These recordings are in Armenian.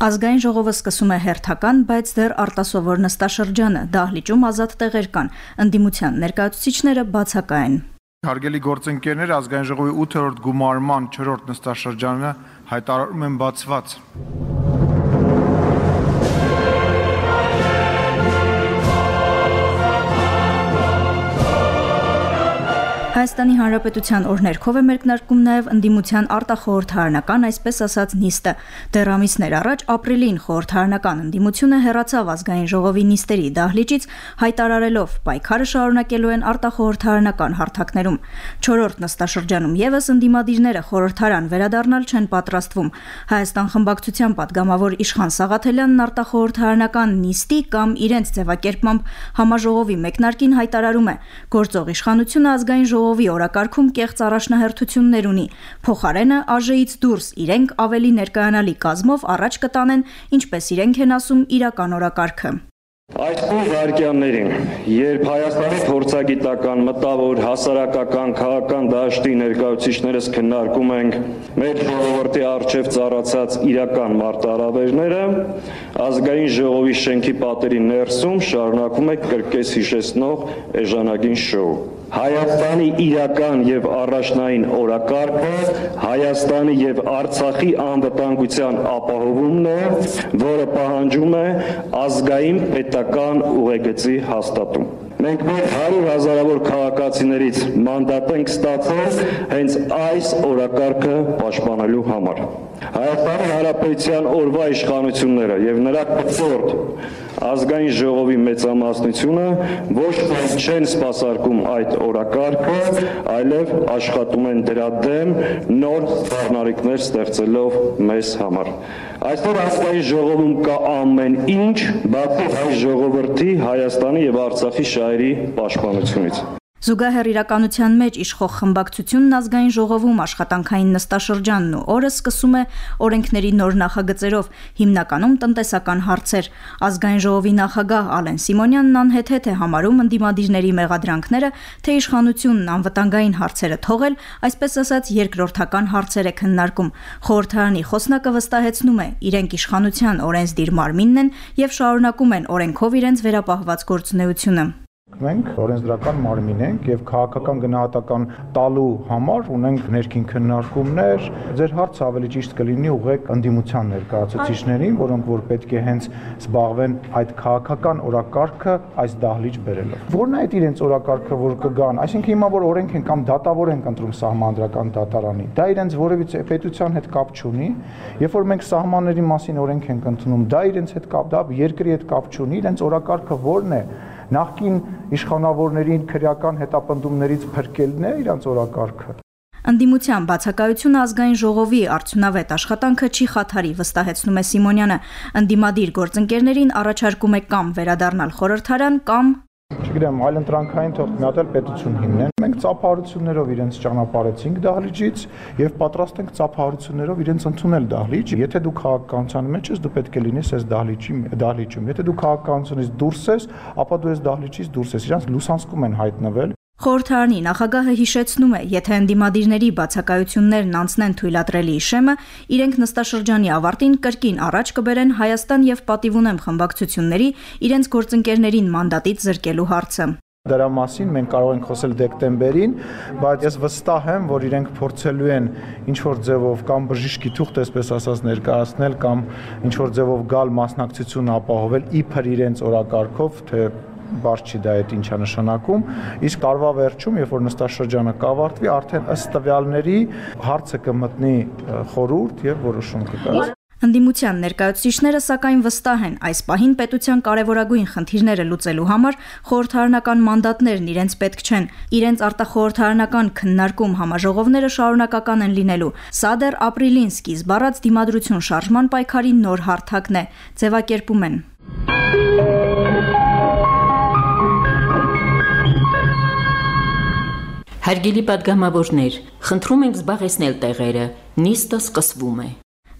Ազգային ժողովը սկսում է հերթական, բայց դեռ արտասովոր նստաշրջանը, դահլիճում ազատ տեղեր կան։ Ընդդիմության ներկայացուցիչները բացակայ են։ Հարգելի գործընկերներ, ազգային ժողովի 8-րդ գումարման 4-րդ նստաշրջանը հայտարարում են բացված։ Հայաստանի Հանրապետության օրներքով է մերկնարկում նաև ընդդիմության արտախորհրդարանական, այսպես ասած, նիստը։ Դեռ ամիսներ առաջ ապրիլին խորհրդարանական ընդդիմությունը հերացավ ազգային ժողովի նիստերի դահլիճից, հայտարարելով՝ պայքարը շարունակելու են արտախորհրդարանական հարթակներում։ 4-րդ նստաշրջանում եւս ընդդիմադիրները խորհրդարան վերադառնալ չեն պատրաստվում։ Հայաստան խմբակցության падգամավոր Իշխան Սաղաթելյանն արտախորհրդարանական նիստի կամ իրենց ձևակերպմամբ համաժողովի մեկնարկին հայտարարում է. «Գործող իշխանությունը ազգային ժողովի ժողովի օրակարգում կեղծ առաջնահերթություններ ունի։ Փոխարենը ԱԺ-ից դուրս իրենք ավելի ներկայանալի կազմով առաջ կտանեն, ինչպես իրենք են ասում, իրական օրակարգը։ Այսօր վարկյաններին, երբ Հայաստանի փորձագիտական, մտավոր, հասարակական, քաղաքական դաշտի ներկայացուցիչներս քննարկում ենք մեր ժողովրդի արժև ծառացած իրական մարտահրավերները, ազգային ժողովի շենքի պատերի ներսում շարունակում է կրկես հիշեցնող էժանագին շոու։ Հայաստանի իրական եւ առաջնային օրակարգը Հայաստանի եւ Արցախի անվտանգության ապահովումն է, որը պահանջում է ազգային պետական ուղեգծի հաստատում։ Մենք մեր 100 հազարավոր քաղաքացիներից մանդատ ենք ստացել հենց այս օրակարգը պաշտպանելու համար։ Հայաստանի Հանրապետության օրվա իշխանությունները եւ նրա կցորդ ազգային ժողովի մեծամասնությունը ոչ թե չեն սпасարկում այդ օրակարգը, այլև աշխատում են դրա դեմ նոր ճանարիքներ ստեղծելով մեզ համար։ Այստեղ ազգային ժողովում կա ամեն ինչ, բացի հայ ժողովրդի, Հայաստանի եւ Արցախի շահերի պաշտպանությունից։ Զուգահեռ իրականության մեջ իշխող խմբակցությունն ազգային ժողովում աշխատանքային նստաշրջանն ու օրը սկսում է օրենքների նոր նախագծերով, հիմնականում տնտեսական հարցեր։ Ազգային ժողովի նախագահ Ալեն Սիմոնյանն անհեթեթ է համարում ընդդիմադիրների մեղադրանքները, թե իշխանությունն անվտանգային հարցերը թողել, այսպես ասած երկրորդական հարցեր է քննարկում։ Խորհրդարանի խոսնակը վստահեցնում է, իրենք իշխանության օրենսդիր մարմինն են եւ շարունակում են օրենքով իրենց վերապահված գործունեությունը։ Մենք օրենսդրական մարմին ենք եւ քաղաքական գնահատական տալու համար ունենք ներքին քննարկումներ։ Ձեր հարցը ավելի ճիշտ կլինի ուղղեք ընդդիմության ներկայացուցիչներին, որոնք որ պետք է հենց զբաղվեն այդ քաղաքական օրակարգը այս դահլիճ բերելով։ Որն է այդ իրենց օրակարգը, որ կգան, այսինքն հիմա որ օրենք են կամ դատավոր են ընտրում սահմանադրական դատարանի, դա իրենց որևիցե պետության հետ կապ չունի։ Երբ որ մենք սահմանների մասին օրենք ենք ընդունում, դա իրենց հետ կապ, դա երկրի հետ կապ չունի, իրենց օրակարգը որն է նախքին իշխանավորներին քրեական հետապնդումներից փրկելն է իրանց օրակարգը։ Անդիմության բացակայությունը ազգային ժողովի արդյունավետ աշխատանքը չի խաթարի, վստահեցնում է Սիմոնյանը։ Անդիմադիր գործընկերներին առաջարկում է կամ վերադառնալ խորհրդարան, կամ Չգիտեմ, այլ ընտրանքային թող մի հատ էլ պետություն հիմնեն։ Մենք ծափահարություններով իրենց ճանապարհեցինք դահլիճից եւ պատրաստ ենք ծափահարություններով իրենց ընդունել դահլիճ։ Եթե դու քաղաքականության մեջ ես, դու պետք է լինես այս դահլիճի դահլիճում։ Եթե դու քաղաքականությունից դուրս ես, ապա դու այս դահլիճից դուրս ես։ Իրանց լուսանցքում են հայտնվել Խորհրդարանի նախագահը հիշեցնում է, եթե ընդդիմադիրների բացակայություններն անցնեն թույլատրելի իշեմը, իրենք նստաշրջանի ավարտին կրկին առաջ կբերեն Հայաստան եւ Պատիվունեմ խմբակցությունների իրենց գործընկերներին մանդատից զրկելու հարցը։ Դրա մասին մենք կարող ենք խոսել դեկտեմբերին, բայց ես վստահ եմ, որ իրենք փորձելու են ինչ որ ձևով կամ բժիշկի թուղթ այսպես ասած ներկայացնել կամ ինչ որ ձևով գալ մասնակցություն ապահովել իբր իրենց օրակարգով, թե բարձ չի դա այդ ինչա նշանակում, իսկ տարվա վերջում, երբ որ նստաշրջանը կավարտվի, արդեն ըստ տվյալների հարցը կմտնի խորհուրդ եւ որոշում կկայացվի։ Ընդդիմության ներկայացուցիչները սակայն վստահ են, այս պահին պետության կարևորագույն խնդիրները լուծելու համար խորհրդարանական մանդատներն իրենց պետք չեն։ Իրենց արտախորհրդարանական քննարկում համաժողովները շարունակական են լինելու։ Սա դեռ ապրիլին սկիզբ առած դիմադրություն շարժման պայքարի նոր հարթակն է։ Ձևակերպում են։ Հարգելի падգամավորներ, խնդրում ենք զբաղեցնել տեղերը։ Նիստը սկսվում է։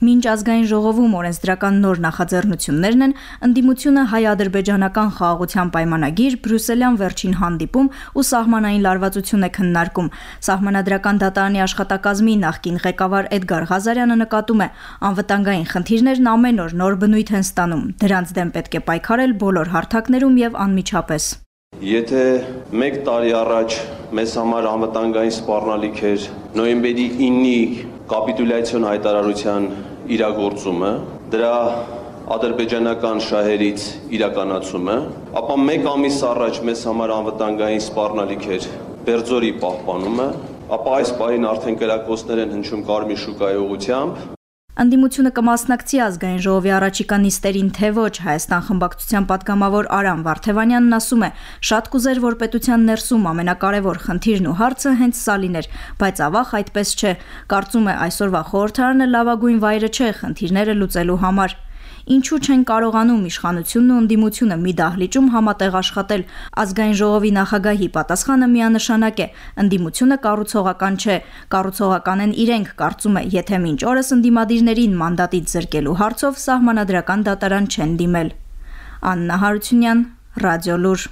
Մինչ ազգային ժողովում օրենսդրական նոր նախաձեռնություններն են ընդդիմությունը հայ-ադրբեջանական խաղաղության պայմանագիր, Բրյուսելյան վերջին հանդիպում ու սահմանային լարվածություն է քննարկում։ Սահմանադրական դատարանի աշխատակազմի նախկին ղեկավար Էդգար Ղազարյանը նկատում է, անվտանգային խնդիրներն ամեն օր նոր բնույթ են ստանում։ Դրանց դեմ պետք է պայքարել բոլոր հարթակներում եւ անմիջապես։ Եթե 1 տարի առաջ մեզ համար անվտանգային սպառնալիք էր նոյեմբերի 9-ի կապիտուլյացիոն հայտարարության իրագործումը, դրա ադրբեջանական շահերից իրականացումը, ապա 1 ամիս առաջ մեզ համար անվտանգային սպառնալիք էր Բերձորի պահպանումը, ապա այս պահին արդեն կրակոցներ են հնչում Կարմիր շուկայի ուղությամբ Անդիմությունը կմասնակցի ազգային ժողովի առաջիկա նիստերին, թե ոչ Հայաստան խմբակցության падգամավոր Արամ Վարդևանյանն ասում է. «Շատ կուզեր, որ պետության ներսում ամենակարևոր խնդիրն ու հարցը հենց սա լիներ, բայց ավաղ այդպես չէ։ Կարծում է այսօրվա խորհրդարանը լավագույն վայրը չէ խնդիրները լուծելու համար» ինչու չեն կարողանում իշխանությունն ու ընդդիմությունը մի դահլիճում համատեղ աշխատել։ Ազգային ժողովի նախագահի պատասխանը միանշանակ է. ընդդիմությունը կառուցողական չէ, կառուցողական են իրենք, կարծում է, եթե մինչ օրս ընդդիմադիրներին մանդատից զրկելու հարցով սահմանադրական դատարան չեն դիմել։ Աննա Հարությունյան, Ռադիոլուր